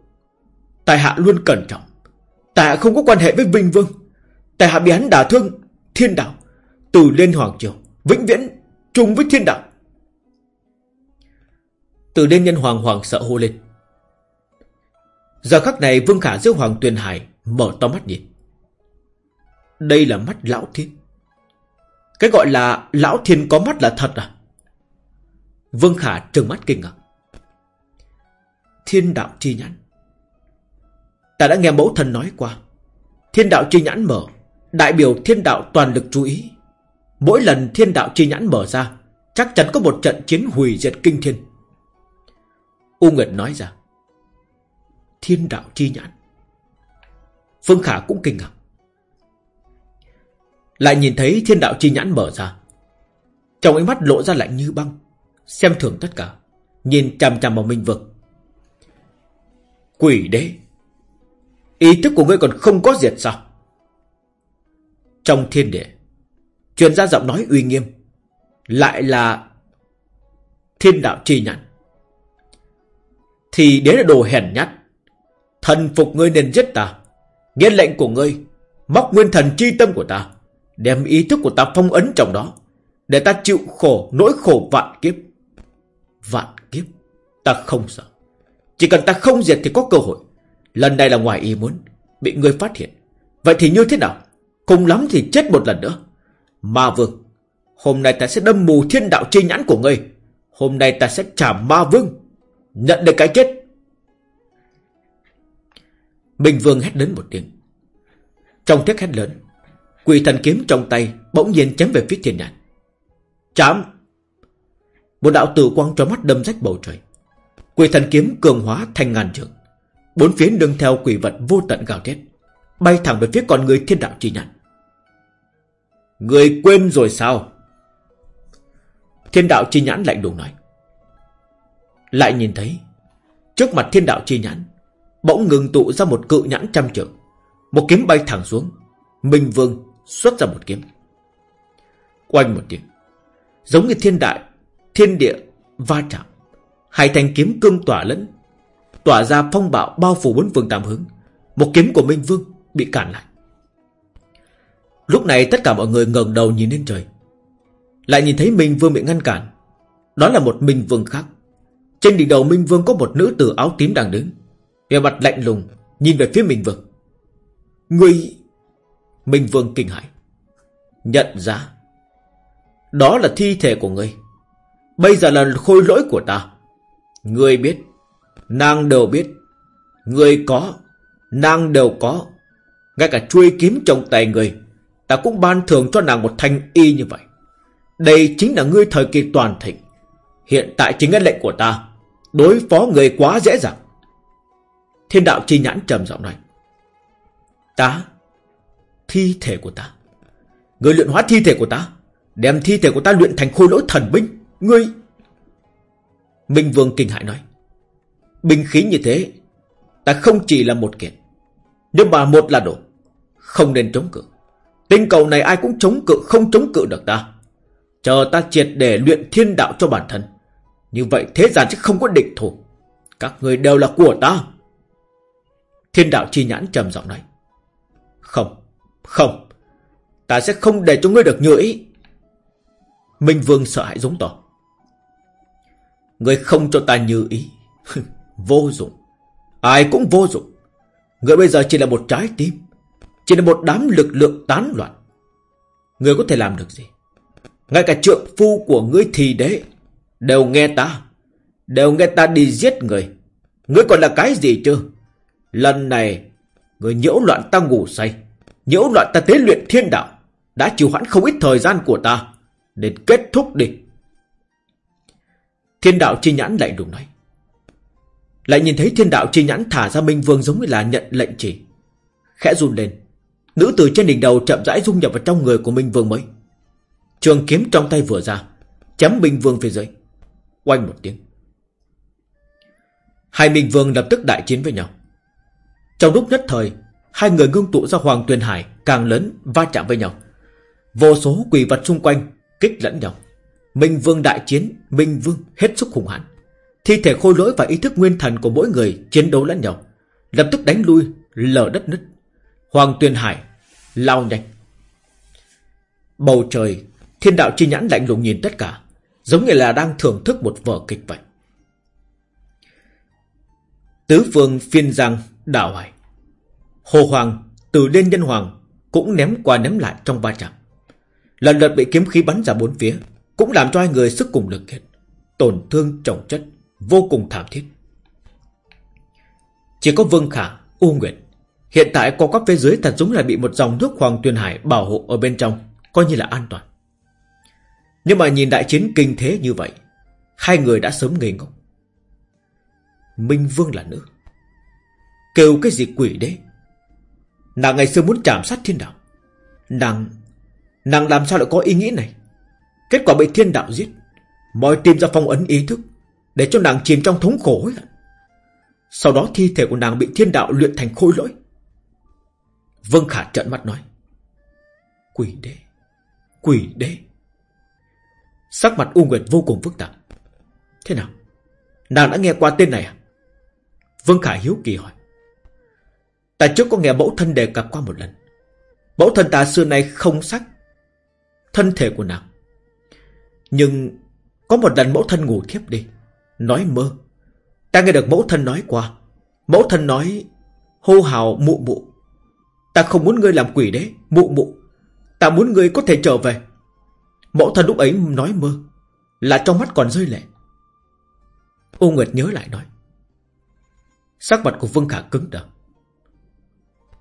Tài hạ luôn cẩn trọng. Tài hạ không có quan hệ với Vinh Vương. Tài hạ bị hắn đả thương. Thiên đạo. Từ lên Hoàng Triều. Vĩnh viễn chung với thiên đạo. Từ Liên nhân hoàng hoàng sợ hô lên. Giờ khắc này Vương Khả giữa Hoàng Tuyền Hải mở to mắt nhìn. Đây là mắt lão thiên. Cái gọi là lão thiên có mắt là thật à? Vương Khả trừng mắt kinh ngạc. Thiên đạo chi nhãn. Ta đã nghe mẫu thần nói qua. Thiên đạo chi nhãn mở. Đại biểu thiên đạo toàn lực chú ý. Mỗi lần thiên đạo chi nhãn mở ra. Chắc chắn có một trận chiến hủy diệt kinh thiên. U Nguyệt nói ra. Thiên đạo chi nhãn. Phương Khả cũng kinh ngạc. Lại nhìn thấy thiên đạo chi nhãn mở ra. Trong ánh mắt lộ ra lạnh như băng. Xem thường tất cả. Nhìn chằm chằm vào Minh Vực. Quỷ đế. Ý thức của ngươi còn không có diệt sao? Trong thiên địa. Truyền ra giọng nói uy nghiêm. Lại là thiên đạo chi nhãn. Thì đế là đồ hèn nhát. Thần phục ngươi nên giết ta. Nghe lệnh của ngươi. Móc nguyên thần chi tâm của ta. Đem ý thức của ta phong ấn trong đó. Để ta chịu khổ, nỗi khổ vạn kiếp. Vạn kiếp. Ta không sợ. Chỉ cần ta không diệt thì có cơ hội. Lần này là ngoài ý muốn. Bị ngươi phát hiện. Vậy thì như thế nào? Cùng lắm thì chết một lần nữa. Ma vương. Hôm nay ta sẽ đâm mù thiên đạo chi nhãn của ngươi. Hôm nay ta sẽ trả ma vương. Nhận được cái chết. bình vương hét đến một tiếng. Trong tiếng hét lớn. Quỷ thần kiếm trong tay bỗng nhiên chém về phía thiên nhãn. Chạm! Một đạo tử quang cho mắt đâm rách bầu trời. Quỷ thần kiếm cường hóa thành ngàn trường. Bốn phía nương theo quỷ vật vô tận gào thét. Bay thẳng về phía con người thiên đạo chi nhãn. Người quên rồi sao? Thiên đạo chi nhãn lạnh lùng nói. Lại nhìn thấy, Trước mặt thiên đạo chi nhãn, Bỗng ngừng tụ ra một cự nhãn trăm trượng Một kiếm bay thẳng xuống, Minh vương xuất ra một kiếm Quanh một tiếng, Giống như thiên đại, Thiên địa va chạm Hai thanh kiếm cương tỏa lẫn, Tỏa ra phong bạo bao phủ bốn phương tám hướng. Một kiếm của Minh Vương bị cản lại. Lúc này tất cả mọi người ngẩng đầu nhìn lên trời. Lại nhìn thấy Minh Vương bị ngăn cản. Đó là một Minh Vương khác. Trên đỉnh đầu Minh Vương có một nữ tử áo tím đang đứng. Về mặt lạnh lùng, Nhìn về phía Minh Vương. Ngươi, Minh Vương kinh hãi, Nhận ra Đó là thi thể của ngươi. Bây giờ là khôi lỗi của ta. Ngươi biết Nàng đều biết. Ngươi có Nàng đều có. Ngay cả chuôi kiếm trong tay người, Ta cũng ban thưởng cho nàng một thanh y như vậy. Đây chính là ngươi thời kỳ toàn thịnh. Hiện tại chính là lệnh của ta. Đối phó người quá dễ dàng. Thiên đạo chi nhãn trầm giọng nói. Ta Thi thể của ta. Người luyện hóa thi thể của ta. Đem thi thể của ta luyện thành khôi lỗi thần binh. Ngươi Minh Vương kinh hại nói, Binh khí như thế, Ta không chỉ là một kiện Nhưng mà một là đủ Không nên chống cự. Tinh cầu này ai cũng chống cự, không chống cự được ta. Chờ ta triệt để luyện thiên đạo cho bản thân, Như vậy thế gian sẽ không có địch thủ. Các người đều là của ta. Thiên đạo chi nhãn trầm giọng nói, Không Không, Ta sẽ không để cho ngươi được như ý. Minh Vương sợ hãi giống tỏ người không cho ta như ý. Vô dụng. Ai cũng vô dụng. Người bây giờ chỉ là một trái tim. Chỉ là một đám lực lượng tán loạn. Người có thể làm được gì? Ngay cả trượng phu của ngươi thì đế Đều nghe ta. Đều nghe ta đi giết người. Ngươi còn là cái gì chứ? Lần này Ngươi nhiễu loạn ta ngủ say. Nhiễu loạn ta tế luyện thiên đạo. Đã chịu hoãn không ít thời gian của ta. Nên kết thúc đi. Thiên đạo chi nhãn lạnh lùng nói lại nhìn thấy thiên đạo chi nhãn thả ra Minh Vương giống như là nhận lệnh chỉ. Khẽ run lên. Nữ tử trên đỉnh đầu chậm rãi dung nhập vào trong người của Minh Vương mới. Trường kiếm trong tay vừa ra. Chém Minh Vương phía dưới. Oanh một tiếng. Hai Minh Vương lập tức đại chiến với nhau. Trong lúc nhất thời, hai người ngưng tụ ra Hoàng Tuyền Hải càng lớn va chạm với nhau. Vô số quỷ vật xung quanh kích lẫn nhau. Minh Vương đại chiến, Minh Vương hết sức hùng hãn. Thi thể khôi lỗi và ý thức nguyên thần của mỗi người Chiến đấu lẫn nhau, Lập tức đánh lui, lở đất nứt. Hoàng Tuyền Hải lao nhanh. Bầu trời, Thiên đạo chi nhãn lạnh lùng nhìn tất cả, Giống như là đang thưởng thức một vở kịch vậy. Tứ phương phiên giang đảo hải. Hồ Hoàng, Từ lên Nhân Hoàng Cũng ném qua ném lại trong ba chạm. Lần lượt bị kiếm khí bắn ra bốn phía cũng làm cho hai người sức cùng lực kiệt Tổn thương trọng chất Vô cùng thảm thiết. Chỉ có Vương Khả, U Nguyệt Hiện tại có các phía dưới thật giống là bị một dòng nước Hoàng Tuyền Hải bảo hộ ở bên trong Coi như là an toàn. Nhưng mà nhìn đại chiến kinh thế như vậy Hai người đã sớm ngây ngốc. Minh Vương là nữ. Kêu cái gì quỷ đấy Nàng ngày xưa muốn chạm sát thiên đạo. Nàng Nàng làm sao lại có ý nghĩ này? Kết quả bị thiên đạo giết. Mọi tìm ra phong ấn ý thức, Để cho nàng chìm trong thống khổ ấy. Sau đó thi thể của nàng bị thiên đạo luyện thành khôi lỗi. Vương Khả trợn mắt nói, Quỷ đế Quỷ đế. Sắc mặt U Nguyệt vô cùng phức tạp. Thế nào? Nàng đã nghe qua tên này à? Vương Khả hiếu kỳ hỏi. Ta trước có nghe mẫu thân đề cập qua một lần. Mẫu thân ta xưa nay không sắc Thân thể của nàng nhưng Có một lần mẫu thân ngủ thiếp đi Nói mơ. Ta nghe được mẫu thân nói qua. Mẫu thân nói Hô hào mụ mụ Ta không muốn ngươi làm quỷ đấy, Mụ mụ. Ta muốn ngươi có thể trở về. Mẫu thân lúc ấy nói mơ Là trong mắt còn rơi lệ. Ô Nguyệt nhớ lại nói Sắc mặt của Vương Khả cứng đờ.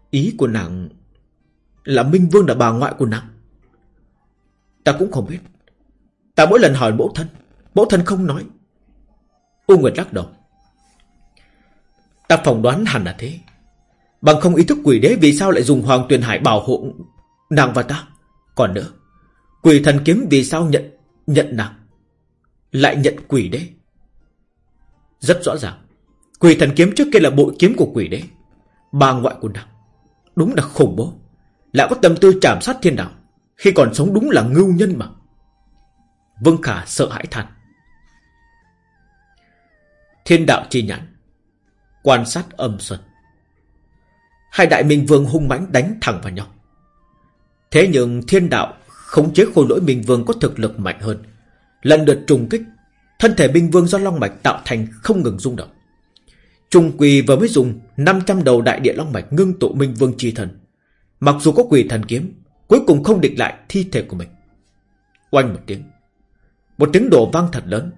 Ý của nàng Là Minh Vương là bà ngoại của nàng. Ta cũng không biết. Ta mỗi lần hỏi mẫu thân Mẫu thân không nói. U Nguyệt lắc đầu. Ta phỏng đoán hẳn là thế. Bằng không ý thức quỷ đế Vì sao lại dùng Hoàng Tuyền Hải bảo hộ Nàng và ta? Còn nữa, Quỷ thần kiếm vì sao nhận Nhận nàng, Lại nhận quỷ đế? Rất rõ ràng, Quỷ thần kiếm trước kia là bội kiếm của quỷ đế, Bà ngoại của nàng. Đúng là khủng bố. Lại có tâm tư trảm sát thiên đạo, Khi còn sống đúng là ngưu nhân mà. Vương Khả sợ hãi than. Thiên đạo chi nhãn, Quan sát âm xuân. Hai đại minh vương hung mãnh đánh thẳng vào nhau. Thế nhưng thiên đạo Khống chế khôi lỗi minh vương có thực lực mạnh hơn. Lần lượt trùng kích, Thân thể minh vương do long mạch tạo thành không ngừng rung động. Trung quỳ vừa mới dùng 500 đầu đại địa long mạch ngưng tụ minh vương chi thần. Mặc dù có quỳ thần kiếm, Cuối cùng không địch lại thi thể của mình. Oanh một tiếng một tiếng đổ vang thật lớn.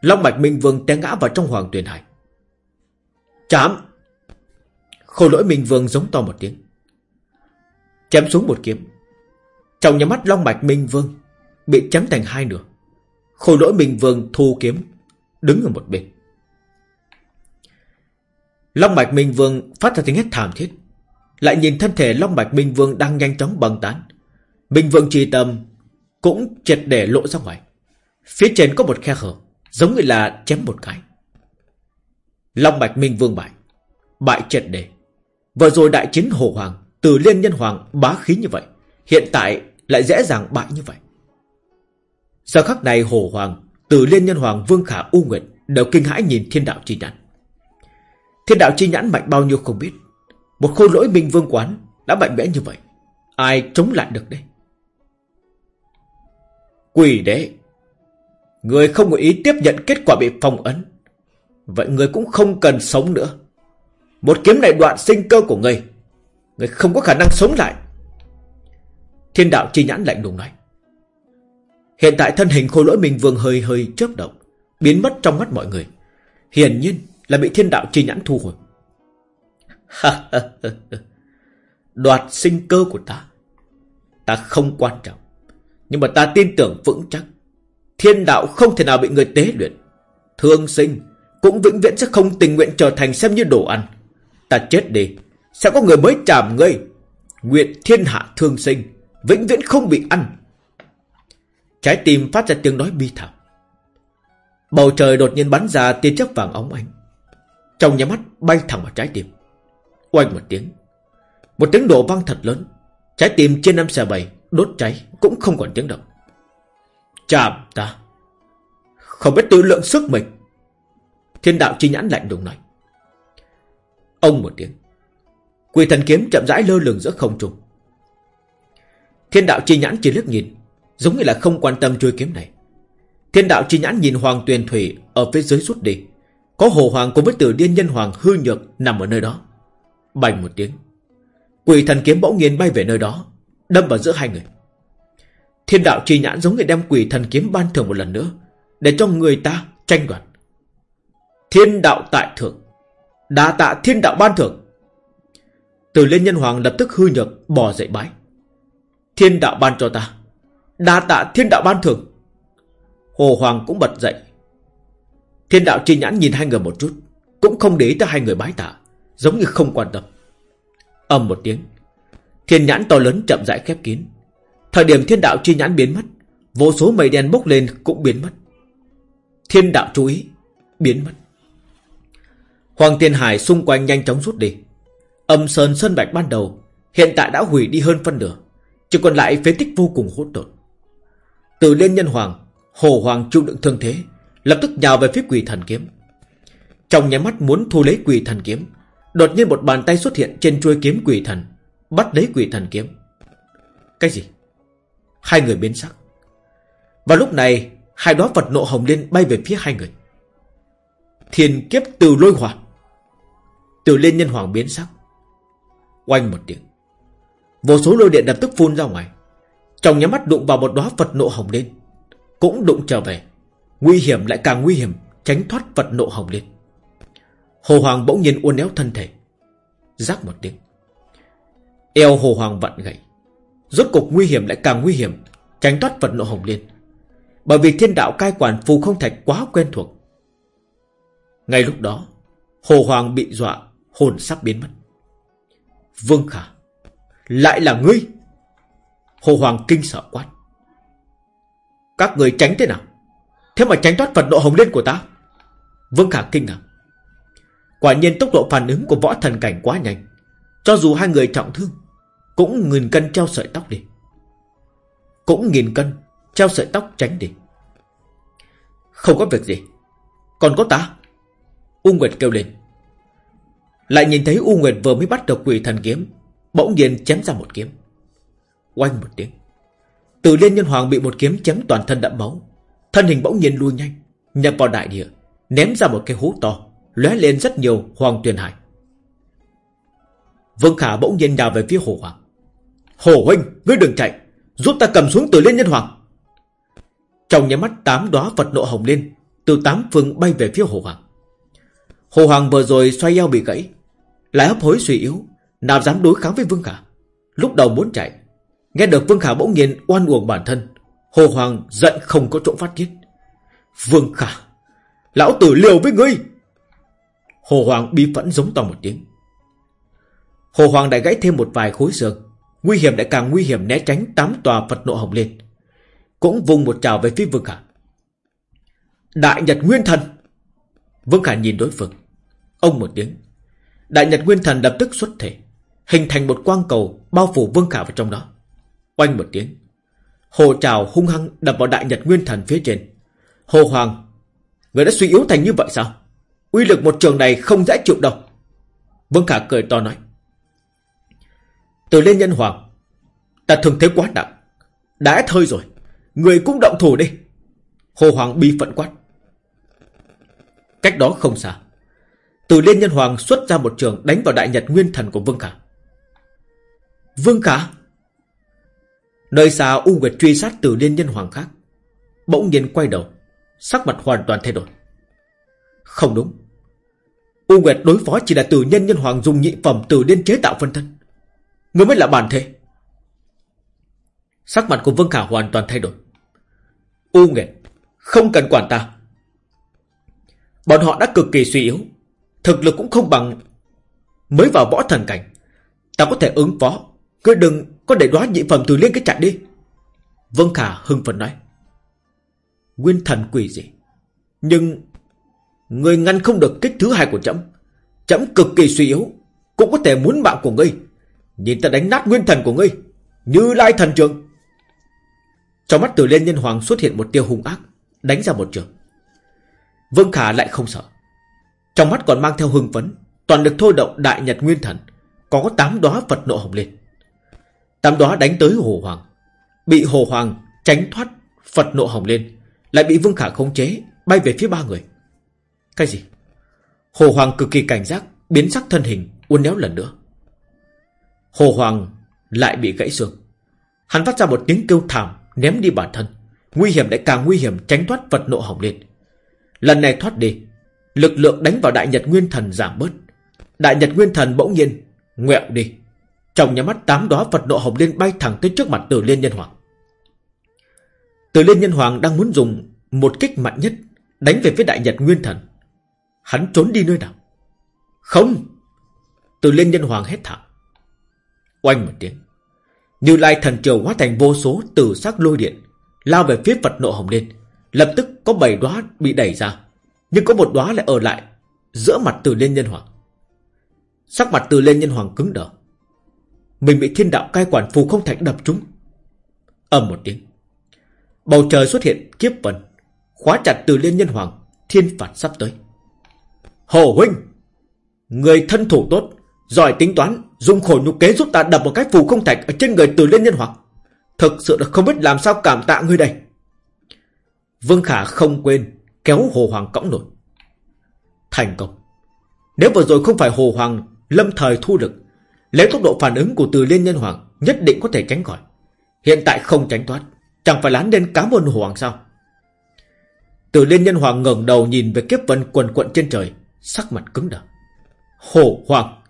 Long mạch minh vương té ngã vào trong hoàng tuyền hải. Chám! Khôi lỗi minh vương giống to một tiếng. Chém xuống một kiếm. Trong nhà mắt long mạch minh vương Bị chém thành hai nửa. Khôi lỗi minh vương thu kiếm, Đứng ở một bên. Long mạch minh vương phát ra tiếng hét thảm thiết. Lại nhìn thân thể Long mạch minh vương đang nhanh chóng băng tán. Minh vương trì tâm Cũng triệt để lộ ra ngoài. Phía trên có một khe hở, Giống như là chém một cái. Long bạch minh vương bại Bại triệt đề Vừa rồi đại chiến hồ hoàng, Từ liên nhân hoàng bá khí như vậy, Hiện tại lại dễ dàng bại như vậy. Giờ khắc này hồ hoàng, Từ liên nhân hoàng vương khả u nguyệt Đều kinh hãi nhìn thiên đạo chi nhãn. Thiên đạo chi nhãn mạnh bao nhiêu không biết. Một khôi lỗi minh vương quán Đã mạnh mẽ như vậy, Ai chống lại được đây? Quỷ đế Người không có ý tiếp nhận kết quả bị phong ấn. Vậy người cũng không cần sống nữa. Một kiếm này đoạn sinh cơ của người. Người không có khả năng sống lại. Thiên đạo chi nhãn lạnh lùng nói. Hiện tại thân hình khôi lỗi mình vương hơi hơi chớp động, Biến mất trong mắt mọi người. Hiển nhiên là bị thiên đạo chi nhãn thu hồi. Đoạt sinh cơ của ta. Ta không quan trọng. Nhưng mà ta tin tưởng vững chắc. Thiên đạo không thể nào bị người tế luyện. Thương sinh Cũng vĩnh viễn sẽ không tình nguyện trở thành xem như đồ ăn. Ta chết đi, Sẽ có người mới chạm ngươi. Nguyện thiên hạ thương sinh Vĩnh viễn không bị ăn. Trái tim phát ra tiếng nói bi thảm. Bầu trời đột nhiên bắn ra tia chớp vàng óng ánh. Trong nhà mắt bay thẳng vào trái tim. Oanh một tiếng. Một tiếng đổ vang thật lớn. Trái tim trên năm xe bảy Đốt cháy cũng không còn tiếng động. Chạm ta. Không biết tự lượng sức mình. Thiên đạo chi nhãn lạnh đùng nói. Ông một tiếng. Quỷ thần kiếm chậm rãi lơ lửng giữa không trung. Thiên đạo chi nhãn chỉ liếc nhìn, Giống như là không quan tâm chuôi kiếm này. Thiên đạo chi nhãn nhìn Hoàng Tuyền Thủy Ở phía dưới rút đi. Có hồ hoàng cùng với tử điên nhân hoàng hư nhược Nằm ở nơi đó. Bành một tiếng. Quỷ thần kiếm bỗng nhiên bay về nơi đó, Đâm vào giữa hai người. Thiên đạo chi nhãn giống như đem quỷ thần kiếm ban thưởng một lần nữa, Để cho người ta tranh đoạt. Thiên đạo tại thượng đã tạ thiên đạo ban thưởng. Từ lên nhân hoàng lập tức hư nhược, Bỏ dậy bái. Thiên đạo ban cho ta, Đa tạ thiên đạo ban thưởng. Hồ Hoàng cũng bật dậy. Thiên đạo chi nhãn nhìn hai người một chút, Cũng không để ý tới hai người bái tạ, Giống như không quan tâm. Âm một tiếng, Thiên nhãn to lớn chậm rãi khép kín. Thời điểm thiên đạo chi nhãn biến mất, Vô số mây đen bốc lên cũng biến mất. Thiên đạo chú ý, Biến mất. Hoàng Thiên Hải xung quanh nhanh chóng rút đi. Âm sơn sơn bạch ban đầu, Hiện tại đã hủy đi hơn phân nửa, Chỉ còn lại phế tích vô cùng hỗn độn. Từ lên nhân hoàng, Hồ hoàng chịu đựng thương thế, Lập tức nhào về phía quỷ thần kiếm. Trong nháy mắt muốn thu lấy quỷ thần kiếm, Đột nhiên một bàn tay xuất hiện trên chuôi kiếm quỷ thần, Bắt lấy quỷ thần kiếm. Cái gì? Hai người biến sắc. Và lúc này, Hai đó Phật nộ hồng liên bay về phía hai người. Thiên kiếp từ lôi hỏa. Từ liên nhân hoàng biến sắc. Oanh một tiếng. Vô số lôi điện lập tức phun ra ngoài. Trong nhắm mắt đụng vào một đóa Phật nộ hồng liên, Cũng đụng trở về. Nguy hiểm lại càng nguy hiểm, Tránh thoát Phật nộ hồng liên. Hồ Hoàng bỗng nhiên uốn éo thân thể. Rắc một tiếng. Eo Hồ Hoàng vặn gãy. Rốt cục nguy hiểm lại càng nguy hiểm, Tránh thoát Phật nộ hồng liên. Bởi vì thiên đạo cai quản phù không thạch quá quen thuộc. Ngay lúc đó, Hồ Hoàng bị dọa, Hồn sắp biến mất. Vương Khả, Lại là ngươi? Hồ Hoàng kinh sợ quát. Các người tránh thế nào? Thế mà tránh thoát Phật nộ hồng liên của ta? Vương Khả kinh ngạc. Quả nhiên tốc độ phản ứng của võ thần cảnh quá nhanh. Cho dù hai người trọng thương cũng nghìn cân treo sợi tóc đi Cũng nghìn cân Treo sợi tóc tránh đi Không có việc gì Còn có ta U Nguyệt kêu lên. Lại nhìn thấy U Nguyệt vừa mới bắt được quỷ thần kiếm, bỗng nhiên chém ra một kiếm. Oanh một tiếng. Từ liên nhân hoàng bị một kiếm chém toàn thân đẫm máu. Thân hình bỗng nhiên lui nhanh, nhập vào đại địa, ném ra một cái hố to, lóe lên rất nhiều hoàng tuyền hải. Vương Khả bỗng nhiên đào về phía Hồ Hoàng. Hồ huynh, ngươi đừng chạy, giúp ta cầm xuống từ liên nhân hoàng. Trong nháy mắt tám đóa Phật nộ hồng lên, từ tám phương bay về phía Hồ Hoàng. Hồ Hoàng vừa rồi xoay eo bị gãy Lại hấp hối suy yếu Nào dám đối kháng với Vương Khả. Lúc đầu muốn chạy Nghe được Vương Khả bỗng nhiên oan uổng bản thân Hồ Hoàng giận không có chỗ phát tiết. Vương Khả Lão tử liều với ngươi! Hồ Hoàng bi phẫn giống to một tiếng. Hồ Hoàng đã gãy thêm một vài khối xương Nguy hiểm lại càng nguy hiểm né tránh tám tòa Phật nộ hồng lên. Cũng vùng một trào về phía Vương Khả. Đại Nhật Nguyên Thần. Vương Khả nhìn đối phương. Ông một tiếng. Đại Nhật Nguyên Thần lập tức xuất thể, Hình thành một quang cầu bao phủ Vương Khả vào trong đó. Oanh một tiếng. Hồ trào hung hăng đập vào Đại Nhật Nguyên Thần phía trên. Hồ Hoàng, Người đã suy yếu thành như vậy sao? Uy lực một trường này không dễ chịu đâu. Vương Khả cười to nói. Từ lên nhân hoàng Ta thường thế quá nặng Đã thôi rồi Người cũng động thủ đi Hồ Hoàng bi phận quát Cách đó không xa từ Liên Nhân Hoàng xuất ra một trường đánh vào đại nhật nguyên thần của Vương Khả. Vương Khả? Nơi xa U Nguyệt truy sát từ Liên Nhân Hoàng khác. Bỗng nhiên quay đầu, sắc mặt hoàn toàn thay đổi. Không đúng. U Nguyệt đối phó chỉ là từ nhân nhân hoàng dùng nhị phẩm từ liên chế tạo phân thân. Người mới là bản thể. Sắc mặt của Vương Khả hoàn toàn thay đổi. U nghệ không cần quản ta. Bọn họ đã cực kỳ suy yếu, Thực lực cũng không bằng. Mới vào võ thần cảnh Ta có thể ứng phó. Cứ đừng có để đoán nhị phẩm từ liên cái chạy đi. Vương Khả hưng phấn nói. Nguyên thần quỷ gì Nhưng Người ngăn không được kích thứ hai của chấm. Chấm cực kỳ suy yếu. Cũng có thể muốn mạng của ngươi. Nhìn ta đánh nát nguyên thần của ngươi, Như lai thần trường Trong mắt từ liên nhân hoàng xuất hiện một tiêu hung ác, Đánh ra một trường. Vương Khả lại không sợ. Trong mắt còn mang theo hưng phấn, Toàn được thôi động đại nhật nguyên thần Có tám đóa Phật nộ hồng lên. Tám đóa đánh tới Hồ Hoàng, Bị Hồ Hoàng tránh thoát Phật nộ hồng lên, Lại bị Vương Khả khống chế, Bay về phía ba người. Cái gì? Hồ Hoàng cực kỳ cảnh giác, Biến sắc thân hình, uốn éo lần nữa. Hồ Hoàng lại bị gãy xương. Hắn phát ra một tiếng kêu thảm Ném đi bản thân. Nguy hiểm lại càng nguy hiểm tránh thoát Phật nộ hồng liệt. Lần này thoát đi Lực lượng đánh vào Đại Nhật Nguyên Thần giảm bớt. Đại Nhật Nguyên Thần bỗng nhiên Ngoẹo đi. Trong nhà mắt tám đó, Phật nộ hồng Liên bay thẳng tới trước mặt Từ Liên Nhân Hoàng. Từ Liên Nhân Hoàng đang muốn dùng Một kích mạnh nhất Đánh về phía Đại Nhật Nguyên Thần. Hắn trốn đi nơi nào? Không! Từ Liên Nhân Hoàng hét thảm. Oanh một tiếng. Như Lai thần triều hóa thành vô số từ sắc lôi điện, Lao về phía Phật nộ hồng lên. Lập tức có bảy đóa bị đẩy ra, Nhưng có một đóa lại ở lại Giữa mặt từ lên nhân hoàng. Sắc mặt từ lên nhân hoàng cứng đờ. Mình bị thiên đạo cai quản phù không thạch đập trúng. Ầm một tiếng. Bầu trời xuất hiện kiếp vân, Khóa chặt từ liên nhân hoàng, Thiên phạt sắp tới. Hồ huynh, Người thân thủ tốt Giỏi tính toán Dùng khổ nhục kế giúp ta đập một cái phù không thạch Ở trên người từ liên nhân hoàng. Thực sự là không biết làm sao cảm tạ ngươi đây. Vương Khả không quên Kéo Hồ Hoàng cõng nổi. Thành công. Nếu vừa rồi không phải Hồ Hoàng lâm thời thu được, Lấy tốc độ phản ứng của từ Liên Nhân Hoàng Nhất định có thể tránh khỏi. Hiện tại không tránh thoát Chẳng phải lán lên cám ơn Hồ Hoàng sao? Từ Liên Nhân Hoàng ngẩng đầu nhìn về kiếp vân quần quận trên trời Sắc mặt cứng đờ. Hồ Hoàng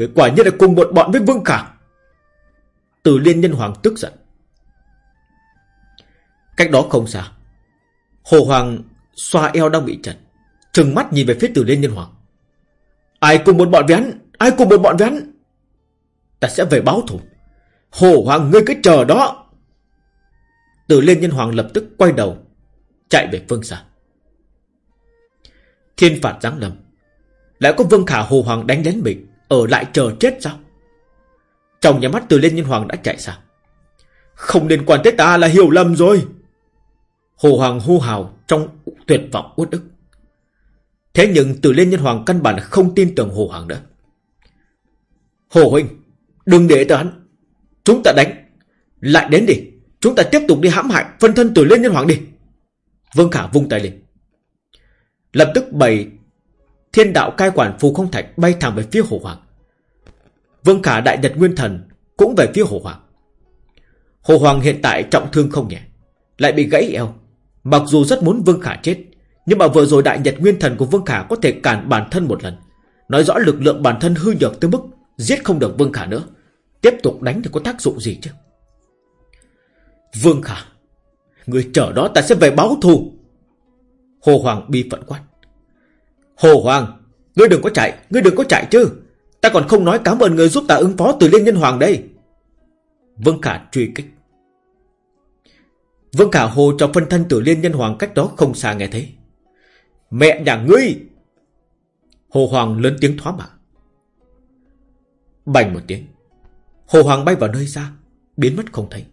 Người quả nhiên là cùng một bọn với Vương Khả. Từ Liên Nhân Hoàng tức giận. Cách đó không xa, Hồ Hoàng xoa eo đang bị chật Trừng mắt nhìn về phía Từ Liên Nhân Hoàng. Ai cùng một bọn với Ai cùng một bọn với Ta sẽ về báo thù. Hồ Hoàng, ngươi cứ chờ đó. Từ Liên Nhân Hoàng lập tức quay đầu, Chạy về phương xa. Thiên phạt giáng lâm. Lại có Vương Khả Hồ Hoàng đánh đến mình. Ở lại chờ chết sao Trong nhà mắt Từ Liên Nhân Hoàng đã chạy xa Không liên quan tới ta là hiểu lầm rồi Hồ Hoàng hô hào trong tuyệt vọng uất ức. Thế nhưng từ lên nhân hoàng căn bản không tin tưởng Hồ Hoàng nữa. Hồ Huynh, đừng để tới hắn. Chúng ta đánh. Lại đến đi. Chúng ta tiếp tục đi hãm hại phân thân từ lên nhân hoàng đi. Vương Khả vung tay lên. Lập tức bày thiên đạo cai quản phù không thạch bay thẳng về phía Hồ Hoàng. Vương Khả đại nhật nguyên thần cũng về phía Hồ Hoàng. Hồ Hoàng hiện tại trọng thương không nhẹ. Lại bị gãy eo Mặc dù rất muốn Vương Khả chết, Nhưng mà vừa rồi đại nhật nguyên thần của Vương Khả Có thể cản bản thân một lần Nói rõ lực lượng bản thân hư nhược tới mức Giết không được Vương Khả nữa Tiếp tục đánh thì có tác dụng gì chứ Vương Khả, Người chờ đó ta sẽ về báo thù Hồ Hoàng bi phận quát Hồ Hoàng Ngươi đừng có chạy Ngươi đừng có chạy chứ Ta còn không nói cảm ơn người giúp ta ứng phó từ Liên Nhân Hoàng đây Vương Khả truy kích Vương Khả Hồ cho phân thân tử liên nhân hoàng cách đó không xa nghe thấy. Mẹ nhà ngươi! Hồ Hoàng lớn tiếng thoá mạ. Bành một tiếng. Hồ Hoàng bay vào nơi xa, biến mất không thấy.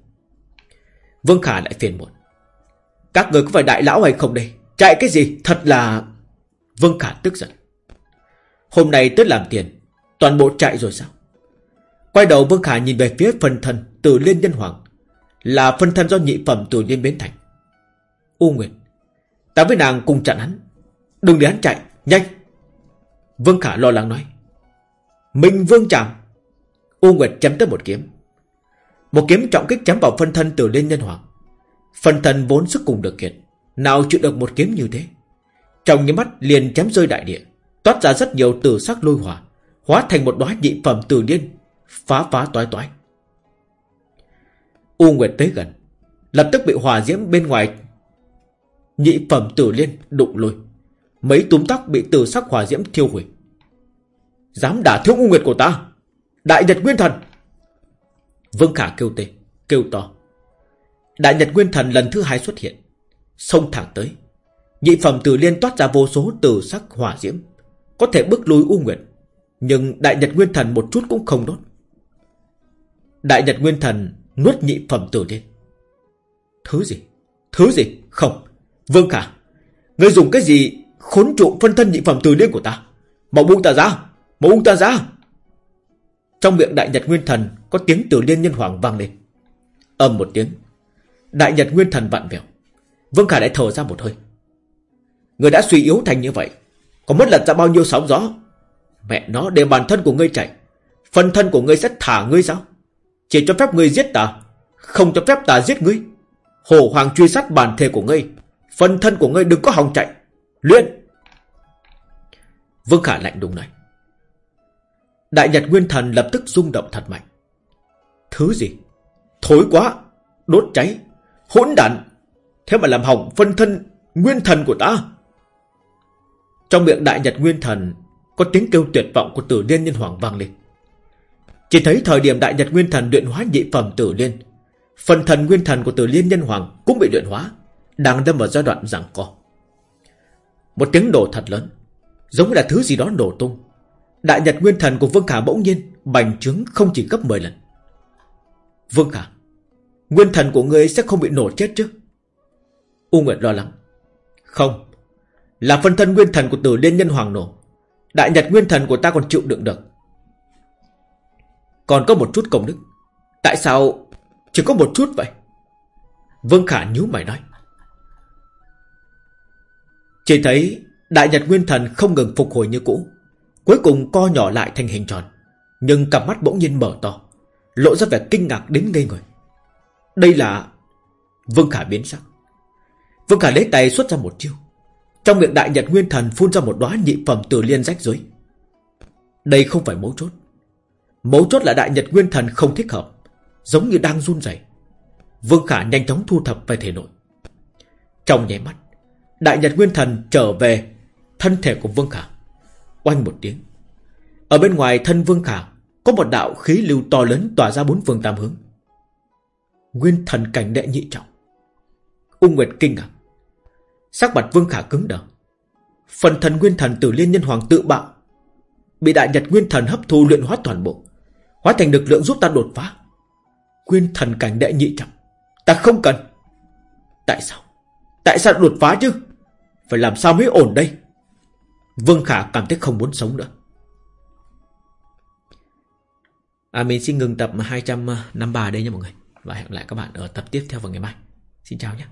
Vương Khả lại phiền muộn. Các người có phải đại lão hay không đây? Chạy cái gì? Thật là... Vương Khả tức giận. Hôm nay tới làm tiền, toàn bộ chạy rồi sao? Quay đầu Vương Khả nhìn về phía phần thân từ Liên Nhân Hoàng là phân thân do nhị phẩm từ liên biến thành. U Nguyệt Ta với nàng cùng chặn hắn. Đừng để hắn chạy Nhanh. Vương Khả lo lắng nói. Minh Vương chạm U Nguyệt chém tới một kiếm. Một kiếm trọng kích chém vào phân thân từ liên nhân hoàng. Phân thân vốn sức cùng được kiệt Nào chịu được một kiếm như thế? Trong những mắt liền chém rơi đại địa, Toát ra rất nhiều tử sắc lôi hỏa, Hóa thành một đóa nhị phẩm từ liên Phá phá toái toái. U Nguyệt tới gần, Lập tức bị hòa diễm bên ngoài Nhị phẩm tử liên đụng lùi. Mấy túm tóc bị tử sắc hòa diễm thiêu hủy. Dám đả thương U Nguyệt của ta, Đại Nhật Nguyên Thần! Vương Khả kêu tê, Kêu to. Đại Nhật Nguyên Thần lần thứ hai xuất hiện, Xông thẳng tới. Nhị phẩm tử liên toát ra vô số tử sắc hỏa diễm, Có thể bước lùi U Nguyệt, Nhưng Đại Nhật Nguyên Thần một chút cũng không đốt. Đại Nhật Nguyên Thần Nuốt nhị phẩm tử liên. Thứ gì? Thứ gì? Không. Vương Khả, Ngươi dùng cái gì Khốn trụ phân thân nhị phẩm từ liên của ta? Mau buông ta ra, Mau buông ta ra. Trong miệng đại nhật nguyên thần Có tiếng từ liên nhân hoàng vang lên. Âm một tiếng, Đại nhật nguyên thần vặn vẹo. Vương Khả lại thở ra một hơi. Người đã suy yếu thành như vậy. Có mất lật ra bao nhiêu sóng gió? Mẹ nó, để bản thân của ngươi chạy. Phần thân của ngươi sẽ thả ngươi sao? Chỉ cho phép ngươi giết ta, Không cho phép ta giết ngươi. Hồ Hoàng truy sát bản thể của ngươi, Phần thân của ngươi đừng có hòng chạy. Luyện! Vương Khả lạnh đùng nói Đại Nhật Nguyên Thần lập tức rung động thật mạnh. Thứ gì? Thối quá, Đốt cháy, Hỗn đản. Thế mà làm hỏng phân thân Nguyên Thần của ta. Trong miệng Đại Nhật Nguyên Thần, Có tiếng kêu tuyệt vọng của tử liên nhân hoàng vang lên. Chỉ thấy thời điểm Đại Nhật Nguyên Thần luyện hóa nhị phẩm tử liên Phần thần nguyên thần của tử liên nhân hoàng Cũng bị luyện hóa, Đang đâm vào giai đoạn giảng co. Một tiếng nổ thật lớn, Giống như là thứ gì đó nổ tung. Đại nhật nguyên thần của Vương Khả bỗng nhiên Bành trướng không chỉ gấp 10 lần. Vương Khả, Nguyên thần của ngươi sẽ không bị nổ chết chứ? U Nguyệt lo lắng. Không là phân thân nguyên thần của tử liên nhân hoàng nổ. Đại nhật nguyên thần của ta còn chịu đựng được. Còn có một chút công đức. Tại sao Chỉ có một chút vậy? Vương Khả nhíu mày nói. Chỉ thấy Đại Nhật Nguyên Thần không ngừng phục hồi như cũ. Cuối cùng co nhỏ lại thành hình tròn. Nhưng cặp mắt bỗng nhiên mở to. Lộ ra vẻ kinh ngạc đến ngây người. Đây là Vương Khả biến sắc. Vương Khả lấy tay xuất ra một chiêu. Trong miệng Đại Nhật Nguyên Thần phun ra một đóa nhị phẩm từ liên rách rối Đây không phải mấu chốt Mấu chốt là Đại Nhật Nguyên Thần không thích hợp, Giống như đang run rẩy. Vương Khả nhanh chóng thu thập về thể nội Trong nháy mắt, Đại Nhật Nguyên Thần trở về thân thể của Vương Khả. Oanh một tiếng. Ở bên ngoài thân Vương Khả có một đạo khí lưu to lớn tỏa ra bốn phương tám hướng. Nguyên thần cảnh đệ nhị trọng. Ung Nguyệt kinh ngạc. Sắc mặt Vương Khả cứng đờ. Phần thần nguyên thần từ liên nhân hoàng tự bạo. Bị đại nhật nguyên thần hấp thu luyện hóa toàn bộ. Hóa thành lực lượng giúp ta đột phá. Nguyên thần cảnh đệ nhị trọng. Ta không cần. Tại sao? Tại sao đột phá chứ? Phải làm sao mới ổn đây? Vương Khả cảm thấy không muốn sống nữa. À, mình xin ngừng tập 253 đây nha mọi người. Và hẹn lại các bạn ở tập tiếp theo vào ngày mai. Xin chào nhé.